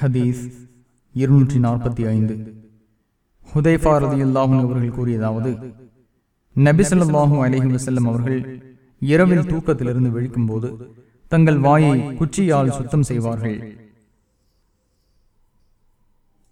ஹதீஸ் இருநூற்றி நாற்பத்தி ஐந்து. ஹுதைஃபா ரதியுல்லாஹும் அவர்கள் கூறியதாவது நபிசல்லாஹும் அலஹி வசல்லம் அவர்கள் இரவில் தூக்கத்திலிருந்து விழிக்கும் போது தங்கள் வாயை குச்சியால் சுத்தம் செய்வார்கள்.